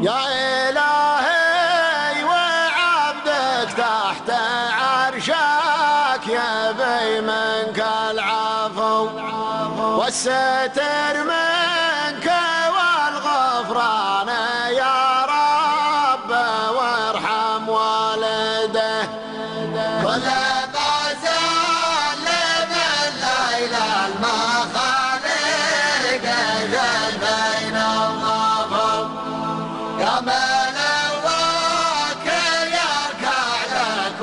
يا إلهي وعبدك تحت عرشك يبي منك العفو والستر منك يركع لك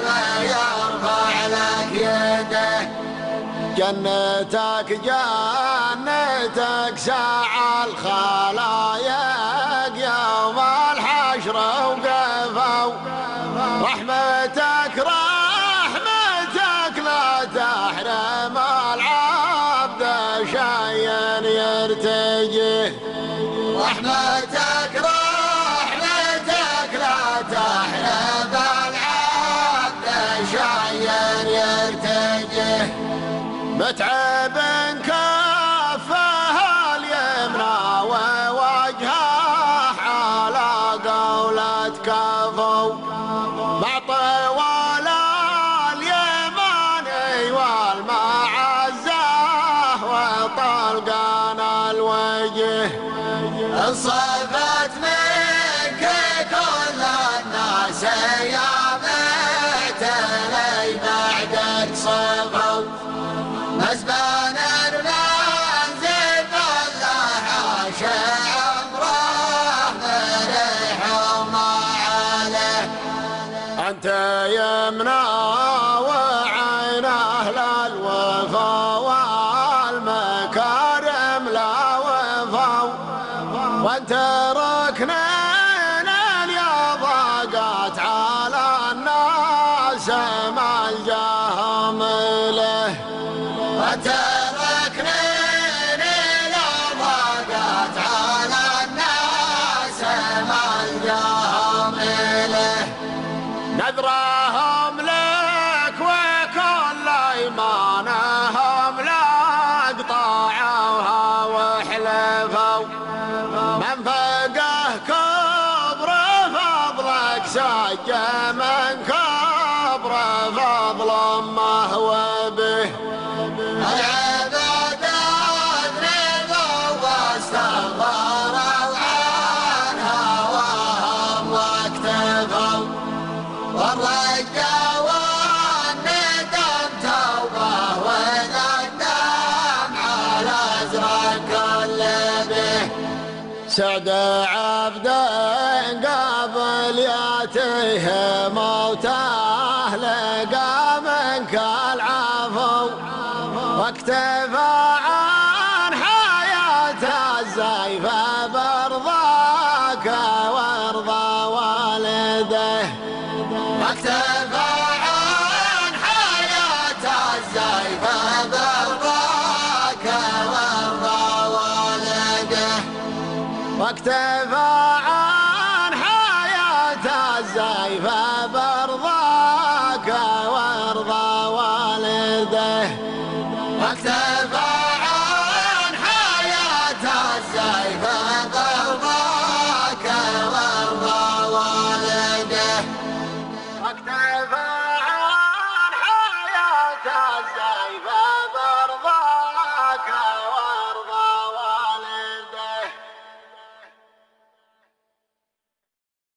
ويرفع جنتك جنتك ساعة الخلايق رحمتك رحمتك لا تحرم العبد شيئا يرتجه متعب كفه اليمنى ووجهه على قولة كفو مع طوال اليمن والمعزة وطلقان الوجه. انصفت منك كل الناس يا معتلي بعدك صفوا مزبان المنزل الله عاش عمره مريح وما عليه. أنت يمنى وعين وأنت ركنين اليضاقات على الناس ما الجهم له. وتركني لضاقت على الناس ما الجاهم إليه نذرهم لك وكل ايمانهم سعد عبد قبل ياتيه موته واكتفى عن حياته الزيفة برضاك وارضى والده. واكتفى عن حياته الزيفة برضاك وارضى والده. واكتفى عن حياته الزيفة What's up?